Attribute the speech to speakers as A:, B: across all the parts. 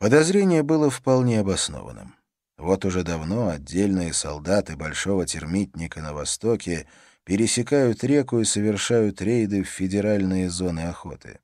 A: Подозрение было вполне обоснованным. Вот уже давно отдельные солдаты большого термитника на востоке пересекают реку и совершают рейды в федеральные зоны охоты.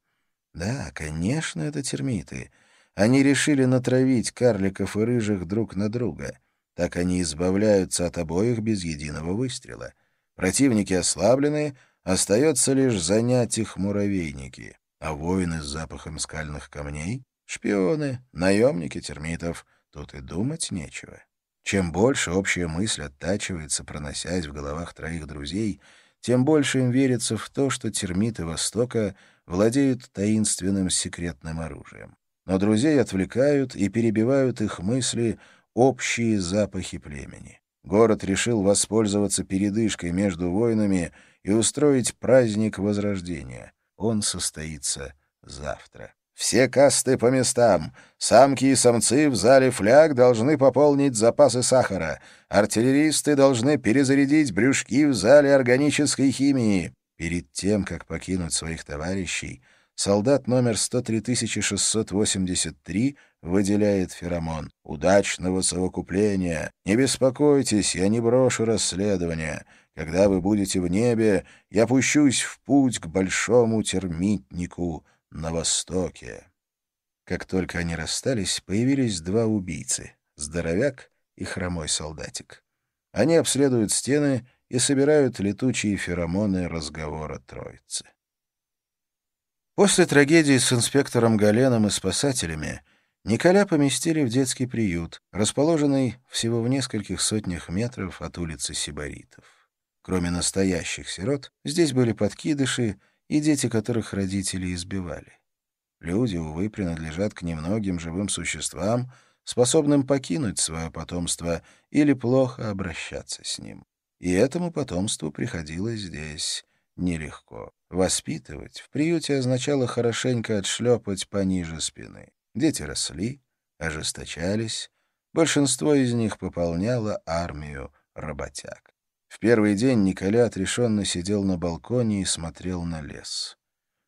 A: Да, конечно, это термиты. Они решили натравить карликов и рыжих друг на друга. Так они избавляются от обоих без единого выстрела. Противники ослаблены, остается лишь занять их муравейники. А воины с запахом скальных камней — шпионы, наемники термитов — Тут и думать нечего. Чем больше общая мысль оттачивается, проносясь в головах троих друзей, тем больше им верится в то, что термиты Востока владеют таинственным секретным оружием. Но друзей отвлекают и перебивают их мысли общие запахи племени. Город решил воспользоваться передышкой между войнами и устроить праздник Возрождения. Он состоится завтра. Все касты по местам. Самки и самцы в зале фляг должны пополнить запасы сахара. Артиллеристы должны перезарядить брюшки в зале органической химии. Перед тем, как покинуть своих товарищей, солдат номер 103683 выделяет феромон. «Удачного совокупления! Не беспокойтесь, я не брошу расследование. Когда вы будете в небе, я пущусь в путь к большому термитнику» на востоке. Как только они расстались, появились два убийцы — здоровяк и хромой солдатик. Они обследуют стены и собирают летучие феромоны разговора троицы. После трагедии с инспектором Галеном и спасателями Николя поместили в детский приют, расположенный всего в нескольких сотнях метров от улицы Сибаритов. Кроме настоящих сирот, здесь были подкидыши и дети, которых родители избивали. Люди, увы, принадлежат к немногим живым существам, способным покинуть свое потомство или плохо обращаться с ним. И этому потомству приходилось здесь нелегко. Воспитывать в приюте означало хорошенько отшлепать пониже спины. Дети росли, ожесточались, большинство из них пополняло армию работяг. В первый день Николя отрешенно сидел на балконе и смотрел на лес.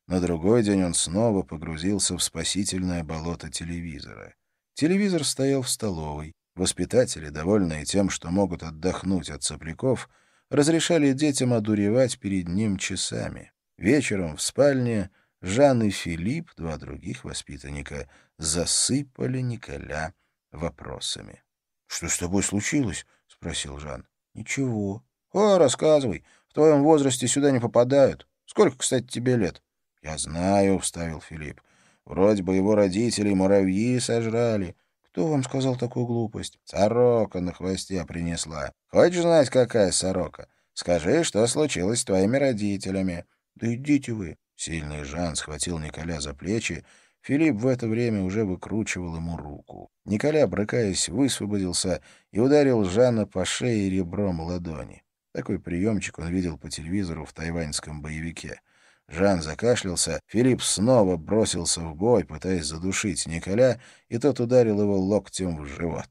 A: На другой день он снова погрузился в спасительное болото телевизора. Телевизор стоял в столовой. Воспитатели, довольные тем, что могут отдохнуть от сопляков, разрешали детям одуревать перед ним часами. Вечером в спальне Жан и Филипп, два других воспитанника, засыпали Николя вопросами. — Что с тобой случилось? — спросил Жан. — Ничего. «О, рассказывай. В твоем возрасте сюда не попадают. Сколько, кстати, тебе лет?» «Я знаю», — вставил Филипп. «Вроде бы его родителей муравьи сожрали». «Кто вам сказал такую глупость?» «Сорока на хвосте принесла. Хочешь знать, какая сорока? Скажи, что случилось с твоими родителями». «Да идите вы». Сильный Жан схватил Николя за плечи. Филипп в это время уже выкручивал ему руку. Николя, брыкаясь, высвободился и ударил Жана по шее ребром ладони. Такой приемчик он видел по телевизору в тайваньском боевике. Жан закашлялся, Филипп снова бросился в бой, пытаясь задушить Николя, и тот ударил его локтем в живот.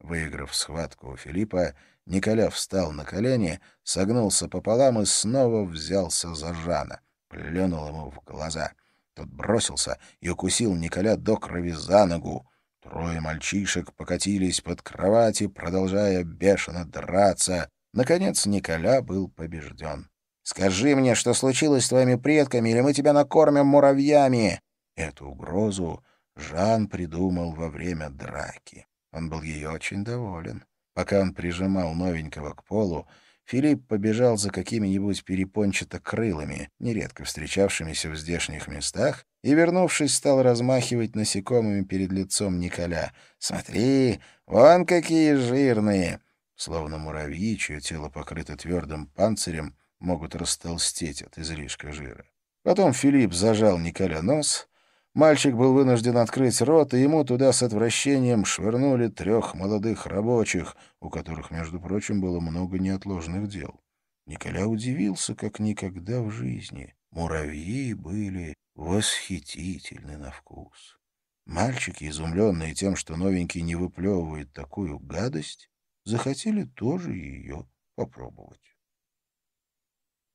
A: Выиграв схватку у Филиппа, Николя встал на колени, согнулся пополам и снова взялся за Жана. Плюнул ему в глаза. Тот бросился и укусил Николя до крови за ногу. Трое мальчишек покатились под кровати, продолжая бешено драться. Наконец Николя был побежден. «Скажи мне, что случилось с твоими предками, или мы тебя накормим муравьями!» Эту угрозу Жан придумал во время драки. Он был ей очень доволен. Пока он прижимал новенького к полу, Филипп побежал за какими-нибудь перепончато-крылыми, нередко встречавшимися в здешних местах, и, вернувшись, стал размахивать насекомыми перед лицом Николя. «Смотри, вон какие жирные!» Словно муравьи, чье тело покрыто твердым панцирем, могут растолстеть от излишка жира. Потом Филипп зажал Николя нос. Мальчик был вынужден открыть рот, и ему туда с отвращением швырнули трех молодых рабочих, у которых, между прочим, было много неотложных дел. Николя удивился, как никогда в жизни. Муравьи были восхитительны на вкус. Мальчики, изумленные тем, что новенький не выплевывает такую гадость, захотели тоже ее попробовать.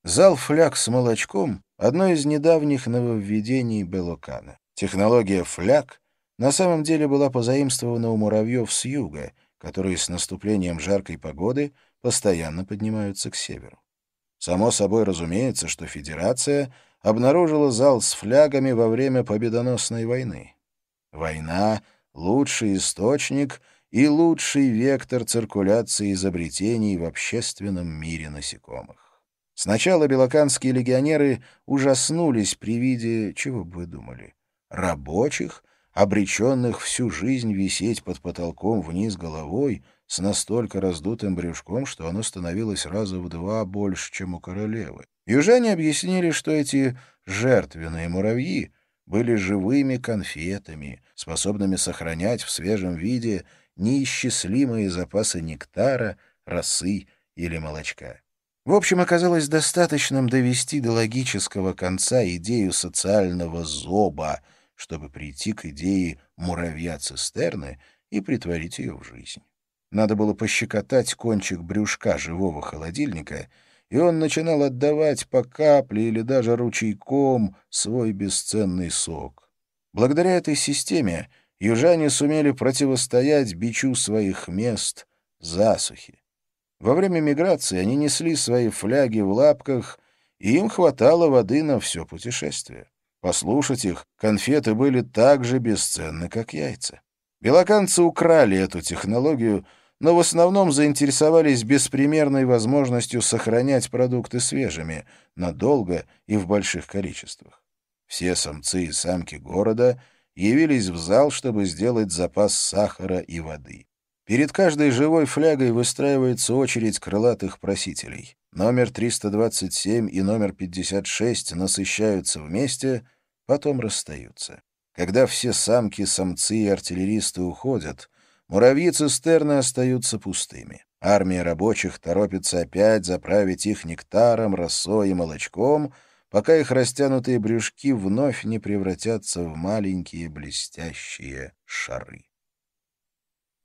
A: Зал фляг с молочком — одно из недавних нововведений Белокана. Технология фляг на самом деле была позаимствована у муравьев с юга, которые с наступлением жаркой погоды постоянно поднимаются к северу. Само собой разумеется, что Федерация обнаружила зал с флягами во время победоносной войны. Война — лучший источник и лучший вектор циркуляции изобретений в общественном мире насекомых. Сначала белоканские легионеры ужаснулись при виде, чего бы вы думали, рабочих, обреченных всю жизнь висеть под потолком вниз головой с настолько раздутым брюшком, что оно становилось раза в два больше, чем у королевы. Южане объяснили, что эти жертвенные муравьи были живыми конфетами, способными сохранять в свежем виде неисчислимые запасы нектара, росы или молочка. В общем, оказалось достаточным довести до логического конца идею социального зоба, чтобы прийти к идее муравья-цистерны и притворить ее в жизнь. Надо было пощекотать кончик брюшка живого холодильника, и он начинал отдавать по капле или даже ручейком свой бесценный сок. Благодаря этой системе южане сумели противостоять бичу своих мест засухи. Во время миграции они несли свои фляги в лапках, и им хватало воды на все путешествие. Послушать их, конфеты были так же бесценны, как яйца. Белоканцы украли эту технологию, но в основном заинтересовались беспримерной возможностью сохранять продукты свежими, надолго и в больших количествах. Все самцы и самки города — явились в зал, чтобы сделать запас сахара и воды. Перед каждой живой флягой выстраивается очередь крылатых просителей. Номер 327 и номер 56 насыщаются вместе, потом расстаются. Когда все самки, самцы и артиллеристы уходят, муравьи-цистерны остаются пустыми. Армия рабочих торопится опять заправить их нектаром, росой и молочком — пока их растянутые брюшки вновь не превратятся в маленькие блестящие шары.